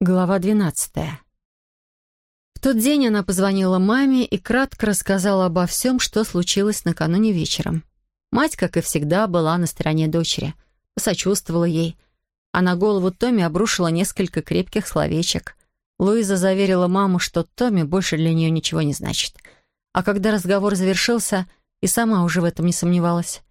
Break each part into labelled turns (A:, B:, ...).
A: Глава 12. В тот день она позвонила маме и кратко рассказала обо всем, что случилось накануне вечером. Мать, как и всегда, была на стороне дочери, посочувствовала ей, а на голову Томми обрушила несколько крепких словечек. Луиза заверила маму, что Томми больше для нее ничего не значит. А когда разговор завершился, и сама уже в этом не сомневалась.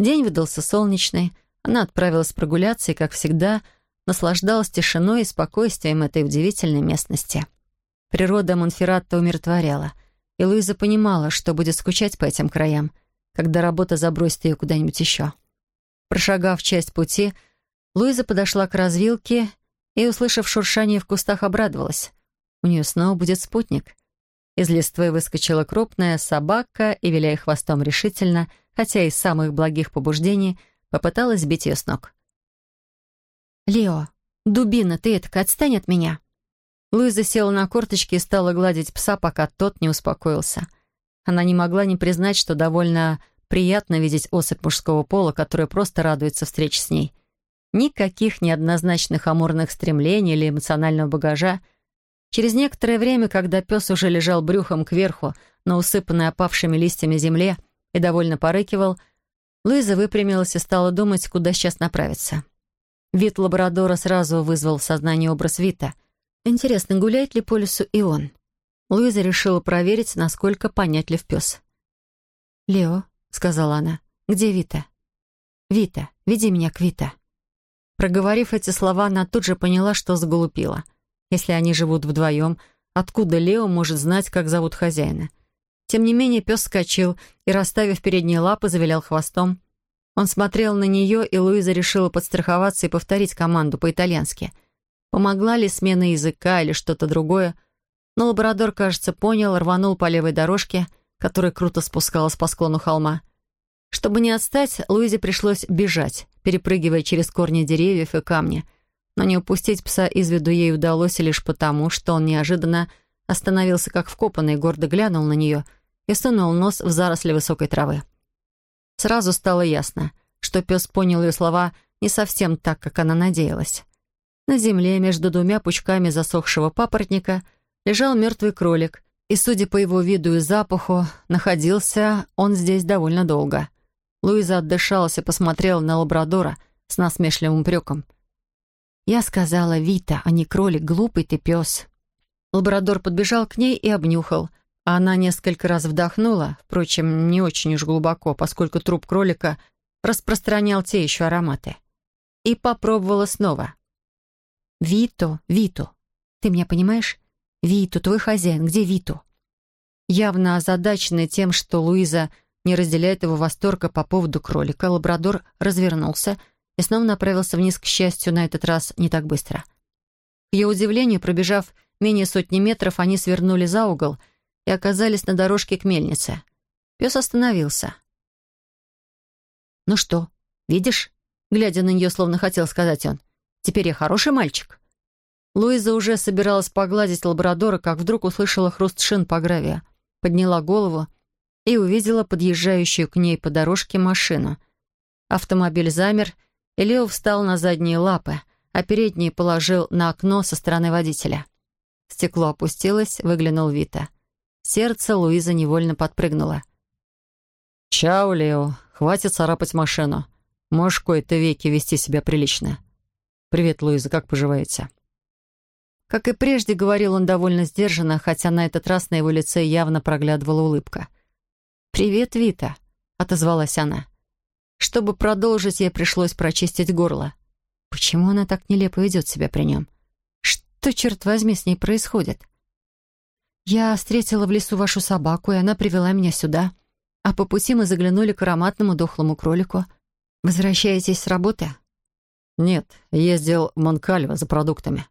A: День выдался солнечный, она отправилась прогуляться и, как всегда, наслаждалась тишиной и спокойствием этой удивительной местности. Природа Монферратта умиротворяла, и Луиза понимала, что будет скучать по этим краям, когда работа забросит ее куда-нибудь еще. Прошагав часть пути, Луиза подошла к развилке и, услышав шуршание в кустах, обрадовалась. У нее снова будет спутник. Из листвы выскочила крупная собака и, виляя хвостом решительно, хотя из самых благих побуждений, попыталась сбить ее с ног.
B: «Лео, дубина, ты этак отстань от меня!»
A: Луиза села на корточки и стала гладить пса, пока тот не успокоился. Она не могла не признать, что довольно приятно видеть особь мужского пола, которая просто радуется встрече с ней. Никаких неоднозначных амурных стремлений или эмоционального багажа. Через некоторое время, когда пес уже лежал брюхом кверху на усыпанной опавшими листьями земле и довольно порыкивал, Луиза выпрямилась и стала думать, куда сейчас направиться. Вид лабрадора сразу вызвал в сознании образ Вита. Интересно, гуляет ли по лесу и он? Луиза решила проверить, насколько понятлив пес.
B: «Лео», — сказала она, — «где Вита?» «Вита, веди меня к Вита».
A: Проговорив эти слова, она тут же поняла, что сглупила. Если они живут вдвоем, откуда Лео может знать, как зовут хозяина? Тем не менее, пес скочил и, расставив передние лапы, завилял хвостом. Он смотрел на нее, и Луиза решила подстраховаться и повторить команду по-итальянски. Помогла ли смена языка или что-то другое? Но лабрадор, кажется, понял, рванул по левой дорожке, которая круто спускалась по склону холма. Чтобы не отстать, Луизе пришлось бежать, перепрыгивая через корни деревьев и камни. Но не упустить пса из виду ей удалось лишь потому, что он неожиданно остановился как вкопанный, гордо глянул на нее и сунул нос в заросли высокой травы. Сразу стало ясно, что пес понял ее слова не совсем так, как она надеялась. На земле между двумя пучками засохшего папоротника лежал мертвый кролик, и, судя по его виду и запаху, находился он здесь довольно долго. Луиза отдышалась и посмотрела на лабрадора с насмешливым упреком. «Я сказала, Вита, а не кролик, глупый ты пес». Лабрадор подбежал к ней и обнюхал, она несколько раз вдохнула, впрочем, не очень уж глубоко, поскольку труп кролика распространял те еще ароматы. И попробовала снова. «Вито, Виту, ты меня понимаешь? Виту, твой хозяин, где Виту?» Явно озадаченный тем, что Луиза не разделяет его восторга по поводу кролика, лабрадор развернулся и снова направился вниз, к счастью, на этот раз не так быстро. К ее удивлению, пробежав менее сотни метров, они свернули за угол — и оказались на дорожке к мельнице. Пес остановился. «Ну что, видишь?» Глядя на нее, словно хотел сказать он. «Теперь я хороший мальчик». Луиза уже собиралась погладить лабрадора, как вдруг услышала хруст шин по гравию. Подняла голову и увидела подъезжающую к ней по дорожке машину. Автомобиль замер, и Лео встал на задние лапы, а передние положил на окно со стороны водителя. Стекло опустилось, выглянул Вита. Сердце Луизы невольно подпрыгнуло. «Чао, Лео. Хватит царапать машину. Можешь кое-то веки вести себя прилично. Привет, Луиза, как поживаете?» Как и прежде, говорил он довольно сдержанно, хотя на этот раз на его лице явно проглядывала улыбка. «Привет, Вита», — отозвалась она. Чтобы продолжить, ей пришлось прочистить горло. Почему она так нелепо ведет себя при нем? Что, черт возьми, с ней происходит? «Я встретила в лесу вашу собаку, и она привела меня сюда. А по пути мы заглянули к ароматному дохлому кролику. Возвращаетесь с работы?» «Нет, ездил в Монкальво за продуктами.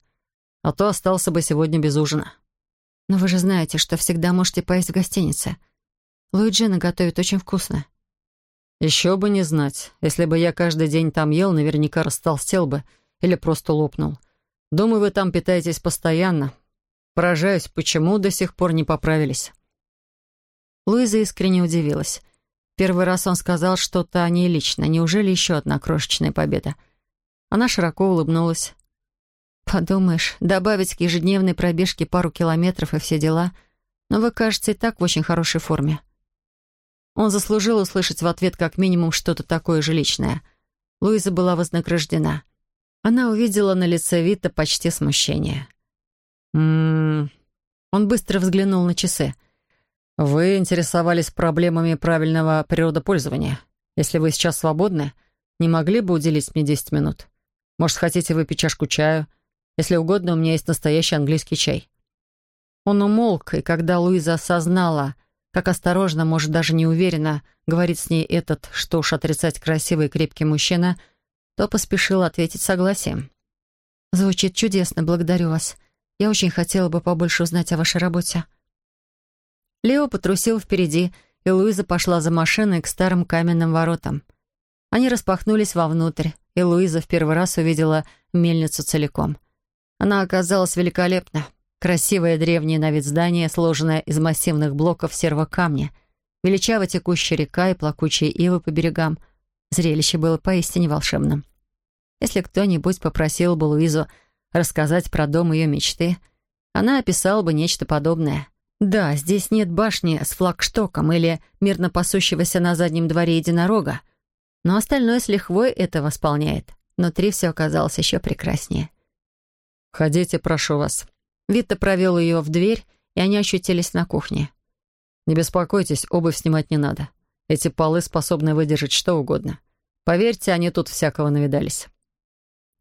A: А то остался бы сегодня без ужина». «Но вы же знаете, что всегда можете поесть в гостинице. Луиджина готовит очень вкусно». «Еще бы не знать. Если бы я каждый день там ел, наверняка растолстел бы или просто лопнул. Думаю, вы там питаетесь постоянно, Поражаюсь, почему до сих пор не поправились. Луиза искренне удивилась. Первый раз он сказал что-то о ней лично. Неужели еще одна крошечная победа? Она широко улыбнулась. Подумаешь, добавить к ежедневной пробежке пару километров и все дела. Но вы, кажется, и так в очень хорошей форме. Он заслужил услышать в ответ как минимум что-то такое же личное. Луиза была вознаграждена. Она увидела на лице Вита почти смущение. «М-м-м...» Он быстро взглянул на часы. «Вы интересовались проблемами правильного природопользования. Если вы сейчас свободны, не могли бы уделить мне 10 минут? Может, хотите выпить чашку чаю? Если угодно, у меня есть настоящий английский чай». Он умолк, и когда Луиза осознала, как осторожно, может, даже не уверенно, говорит с ней этот, что уж отрицать красивый и крепкий мужчина, то поспешил ответить согласием. «Звучит чудесно, благодарю вас. Я очень хотела бы побольше узнать о вашей работе». Лео потрусил впереди, и Луиза пошла за машиной к старым каменным воротам. Они распахнулись вовнутрь, и Луиза в первый раз увидела мельницу целиком. Она оказалась великолепна. Красивое древнее на вид здание, сложенное из массивных блоков серого камня, величаво текущая река и плакучие ивы по берегам. Зрелище было поистине волшебным. Если кто-нибудь попросил бы Луизу рассказать про дом ее мечты, она описала бы нечто подобное — да, здесь нет башни с флагштоком или мирно пасущегося на заднем дворе единорога, но остальное с лихвой это восполняет. Внутри все оказалось еще прекраснее. «Входите, прошу вас». Витта провел ее в дверь, и они ощутились на кухне. «Не беспокойтесь, обувь снимать не надо. Эти полы способны выдержать что угодно. Поверьте, они тут всякого навидались».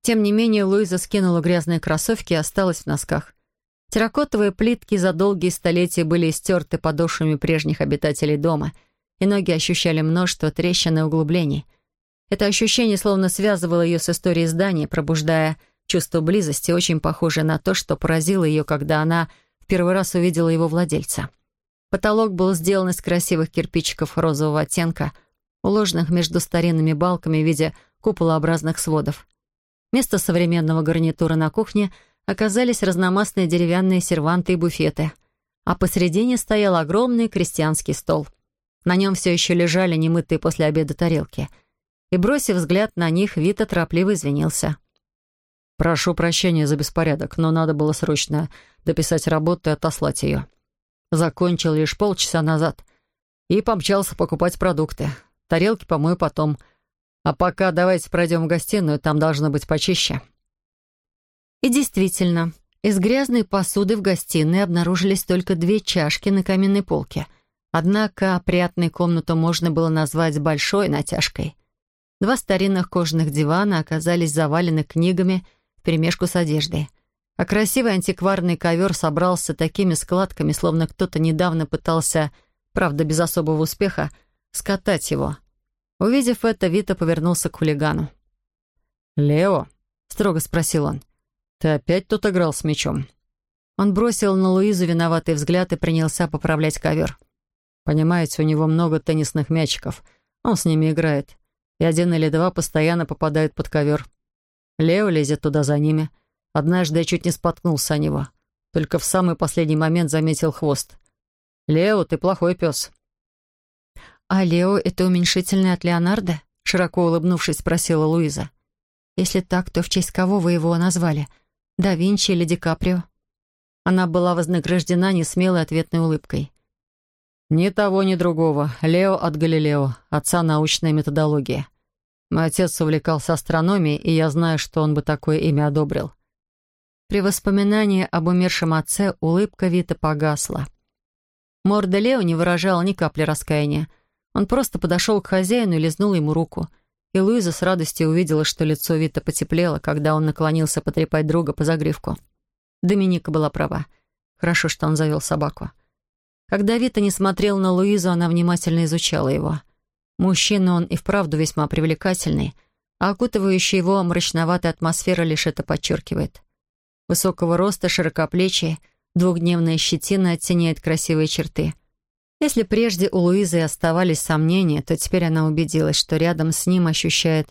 A: Тем не менее, Луиза скинула грязные кроссовки и осталась в носках. Терракотовые плитки за долгие столетия были стерты подошвами прежних обитателей дома, и ноги ощущали множество трещин и углублений. Это ощущение словно связывало ее с историей здания, пробуждая чувство близости, очень похожее на то, что поразило ее, когда она в первый раз увидела его владельца. Потолок был сделан из красивых кирпичиков розового оттенка, уложенных между старинными балками в виде куполообразных сводов. Вместо современного гарнитура на кухне — оказались разномастные деревянные серванты и буфеты, а посередине стоял огромный крестьянский стол. На нем все еще лежали немытые после обеда тарелки. И, бросив взгляд на них, Вита торопливо извинился. «Прошу прощения за беспорядок, но надо было срочно дописать работу и отослать ее. Закончил лишь полчаса назад и помчался покупать продукты. Тарелки помою потом. А пока давайте пройдем в гостиную, там должно быть почище». И действительно, из грязной посуды в гостиной обнаружились только две чашки на каменной полке. Однако опрятной комнату можно было назвать большой натяжкой. Два старинных кожаных дивана оказались завалены книгами вперемешку с одеждой. А красивый антикварный ковер собрался такими складками, словно кто-то недавно пытался, правда без особого успеха, скатать его. Увидев это, Вита повернулся к хулигану. «Лео?» — строго спросил он. «Ты опять тут играл с мячом?» Он бросил на Луизу виноватый взгляд и принялся поправлять ковер. «Понимаете, у него много теннисных мячиков. Он с ними играет. И один или два постоянно попадают под ковер. Лео лезет туда за ними. Однажды я чуть не споткнулся о него. Только в самый последний момент заметил хвост. «Лео, ты плохой пес». «А Лео — это уменьшительное от Леонардо?» Широко улыбнувшись, спросила Луиза. «Если так, то в честь кого вы его назвали?» Да Винчи или Ди Каприо?» Она была вознаграждена несмелой ответной улыбкой. «Ни того, ни другого. Лео от Галилео, отца научной методологии. Мой отец увлекался астрономией, и я знаю, что он бы такое имя одобрил». При воспоминании об умершем отце улыбка Вита погасла. Морда Лео не выражала ни капли раскаяния. Он просто подошел к хозяину и лизнул ему руку — и Луиза с радостью увидела, что лицо Вита потеплело, когда он наклонился потрепать друга по загривку. Доминика была права. Хорошо, что он завел собаку. Когда Вита не смотрел на Луизу, она внимательно изучала его. Мужчина он и вправду весьма привлекательный, а окутывающая его мрачноватая атмосфера лишь это подчеркивает. Высокого роста, широкоплечий, двухдневная щетина оттеняет красивые черты — если прежде у Луизы оставались сомнения, то теперь она убедилась, что рядом с ним ощущает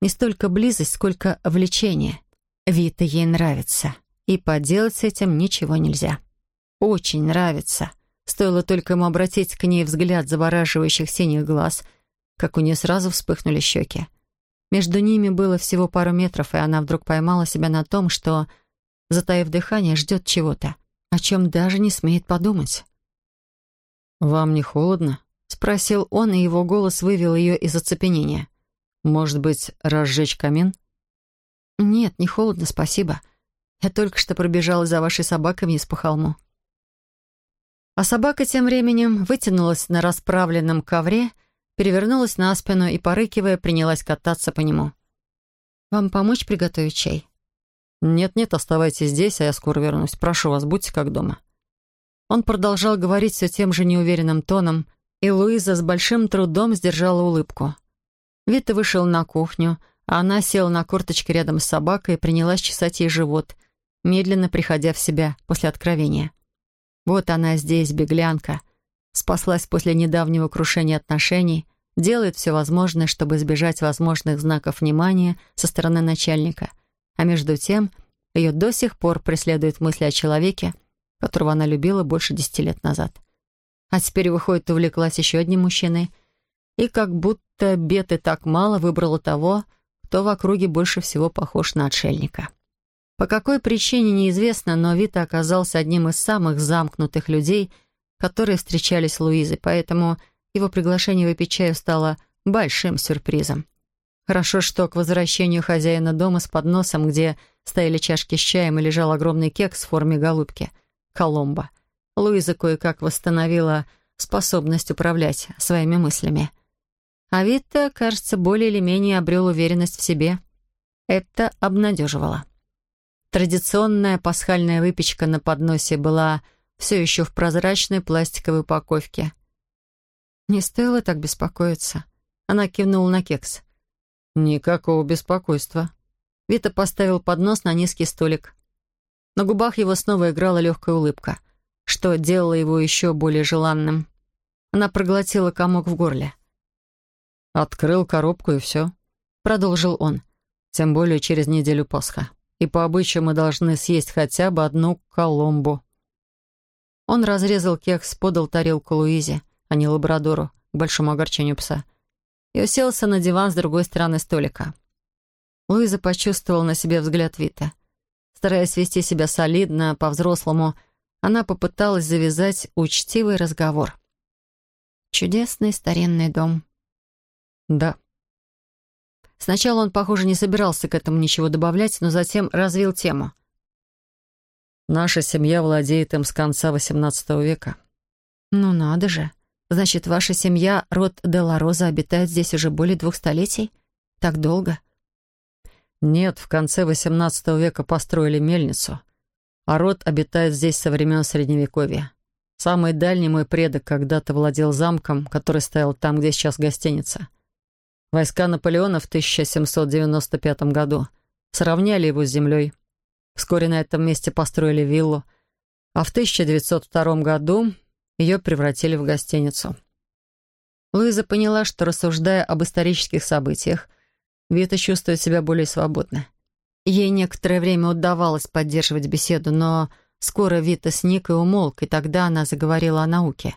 A: не столько близость, сколько влечение. Вита ей нравится, и поделать с этим ничего нельзя. Очень нравится. Стоило только ему обратить к ней взгляд завораживающих синих глаз, как у нее сразу вспыхнули щеки. Между ними было всего пару метров, и она вдруг поймала себя на том, что затаив дыхание, ждет чего-то, о чем даже не смеет подумать.
B: «Вам не холодно?» — спросил он, и его голос вывел ее из оцепенения. «Может быть, разжечь камин?»
A: «Нет, не холодно, спасибо. Я только что пробежала за вашей собакой вниз по холму». А собака тем временем вытянулась на расправленном ковре, перевернулась на спину и, порыкивая, принялась кататься по нему. «Вам помочь приготовить чай?»
B: «Нет-нет, оставайтесь здесь, а я скоро вернусь. Прошу вас, будьте как дома».
A: Он продолжал говорить все тем же неуверенным тоном, и Луиза с большим трудом сдержала улыбку. Вита вышел на кухню, а она села на корточки рядом с собакой и принялась чесать ей живот, медленно приходя в себя после откровения. Вот она здесь, беглянка, спаслась после недавнего крушения отношений, делает все возможное, чтобы избежать возможных знаков внимания со стороны начальника, а между тем ее до сих пор преследует мысли о человеке, которого она любила больше десяти лет назад. А теперь, выходит, увлеклась еще одним мужчиной, и как будто бед так мало выбрала того, кто в округе больше всего похож на отшельника. По какой причине неизвестно, но Вита оказался одним из самых замкнутых людей, которые встречались с Луизой, поэтому его приглашение выпить чаю стало большим сюрпризом. Хорошо, что к возвращению хозяина дома с подносом, где стояли чашки с чаем и лежал огромный кекс в форме голубки — Коломбо. Луиза кое-как восстановила способность управлять своими мыслями. А Витта, кажется, более или менее обрел уверенность в себе. Это обнадеживало. Традиционная пасхальная выпечка на подносе была все еще в прозрачной пластиковой упаковке. Не стоило так беспокоиться. Она кивнула на кекс.
B: «Никакого беспокойства».
A: Вита поставил поднос на низкий столик. На губах его снова играла легкая улыбка, что делало его еще более желанным. Она проглотила комок в горле.
B: «Открыл коробку и все», — продолжил он. «Тем более через неделю Пасха. И по обычаю мы должны съесть хотя бы одну коломбу».
A: Он разрезал кекс, подал тарелку Луизе, а не лабрадору, к большому огорчению пса, и уселся на диван с другой стороны столика. Луиза почувствовала на себе взгляд Вита. Стараясь вести себя солидно, по-взрослому, она попыталась завязать учтивый разговор. «Чудесный старинный дом».
B: «Да».
A: Сначала он, похоже, не собирался к этому ничего добавлять, но затем развил тему.
B: «Наша семья владеет им с конца XVIII века».
A: «Ну надо же. Значит, ваша семья, род Делароза, обитает здесь уже более двух столетий? Так долго?»
B: Нет, в конце XVIII века построили мельницу, а род обитает здесь со времен Средневековья. Самый дальний мой предок когда-то владел замком, который стоял там, где сейчас гостиница. Войска Наполеона в 1795 году сравняли его с землей. Вскоре на этом месте построили виллу, а в 1902 году ее превратили в гостиницу.
A: Луиза поняла, что, рассуждая об исторических событиях, Вита чувствует себя более свободно. Ей некоторое время удавалось поддерживать беседу, но скоро Вита сник и умолк, и тогда она заговорила о науке.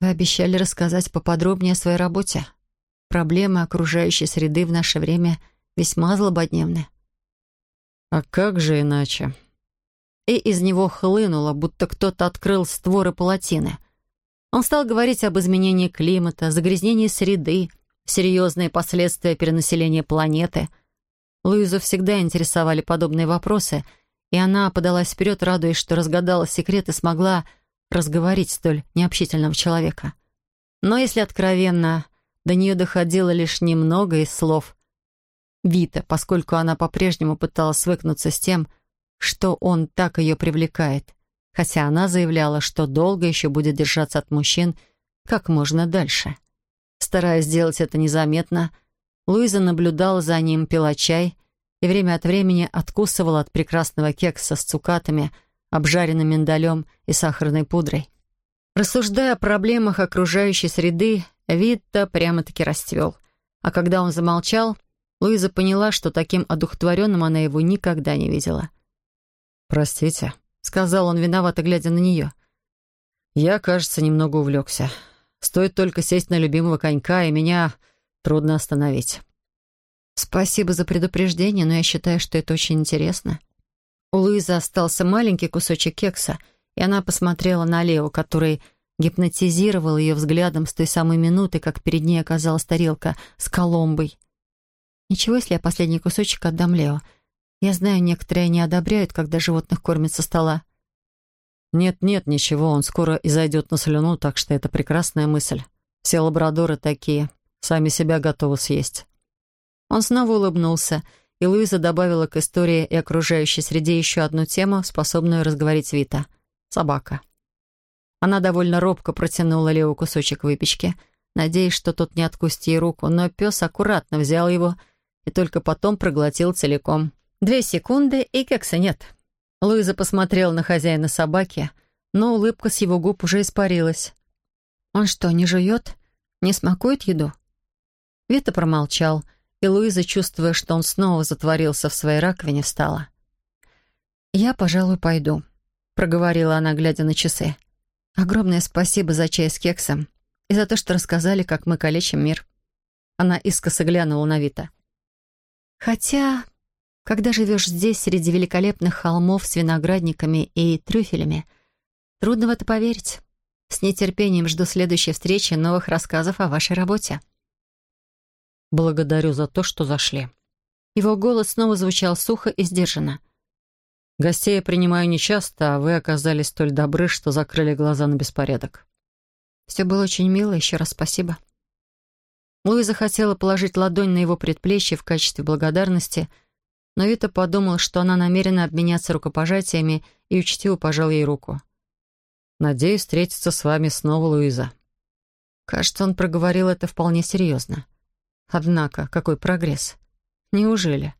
A: «Вы обещали рассказать поподробнее о своей работе. Проблемы окружающей среды в наше время весьма злободневны».
B: «А как же иначе?»
A: И из него хлынуло, будто кто-то открыл створы палатины. Он стал говорить об изменении климата, загрязнении среды, серьезные последствия перенаселения планеты. Луизу всегда интересовали подобные вопросы, и она подалась вперед, радуясь, что разгадала секрет и смогла разговорить столь необщительного человека. Но, если откровенно, до нее доходило лишь немного из слов Вита, поскольку она по-прежнему пыталась свыкнуться с тем, что он так ее привлекает, хотя она заявляла, что долго еще будет держаться от мужчин как можно дальше. Стараясь сделать это незаметно, Луиза наблюдала за ним, пила чай и время от времени откусывала от прекрасного кекса с цукатами, обжаренным миндалем и сахарной пудрой. Рассуждая о проблемах окружающей среды, Витта прямо-таки расцвел. А когда он замолчал, Луиза поняла, что таким одухотворенным она его никогда не видела.
B: «Простите», —
A: сказал он, виновато глядя на нее.
B: «Я, кажется, немного увлекся. Стоит только сесть на любимого конька, и меня трудно остановить.
A: Спасибо за предупреждение, но я считаю, что это очень интересно. У Луизы остался маленький кусочек кекса, и она посмотрела на Лео, который гипнотизировал ее взглядом с той самой минуты, как перед ней оказалась тарелка с коломбой. «Ничего, если я последний кусочек отдам Лео. Я знаю, некоторые не одобряют, когда животных кормят со стола».
B: «Нет-нет, ничего, он скоро и зайдет на слюну, так что это прекрасная мысль. Все лабрадоры такие, сами себя готовы съесть».
A: Он снова улыбнулся, и Луиза добавила к истории и окружающей среде еще одну тему, способную разговорить Вита — собака. Она довольно робко протянула Лео кусочек выпечки, надеясь, что тот не откусит ей руку, но пес аккуратно взял его и только потом проглотил целиком. Две секунды, и кекса нет. Луиза посмотрела на хозяина собаки, но улыбка с его губ уже испарилась. «Он что, не жует? Не смакует еду?» Вита промолчал — и Луиза, чувствуя, что он снова затворился в своей раковине, встала. «Я, пожалуй, пойду», — проговорила она, глядя на часы. «Огромное спасибо за чай с кексом и за то, что рассказали, как мы калечим мир». Она искоса глянула на Вита. «Хотя, когда живешь здесь, среди великолепных холмов с виноградниками и трюфелями, трудно в это поверить. С нетерпением жду следующей встречи новых рассказов о вашей работе».
B: Благодарю за то, что зашли».
A: Его голос снова звучал сухо и сдержанно.
B: «Гостей я принимаю нечасто, а вы оказались столь добры, что закрыли глаза на беспорядок».
A: «Все было очень мило, еще раз спасибо». Луиза хотела положить ладонь на его предплечье в качестве благодарности, но Вита подумал, что она намерена обменяться рукопожатиями и учтиво пожал ей руку.
B: «Надеюсь встретиться с вами снова, Луиза».
A: Кажется, он проговорил это вполне серьезно. Однако, какой прогресс? Неужели?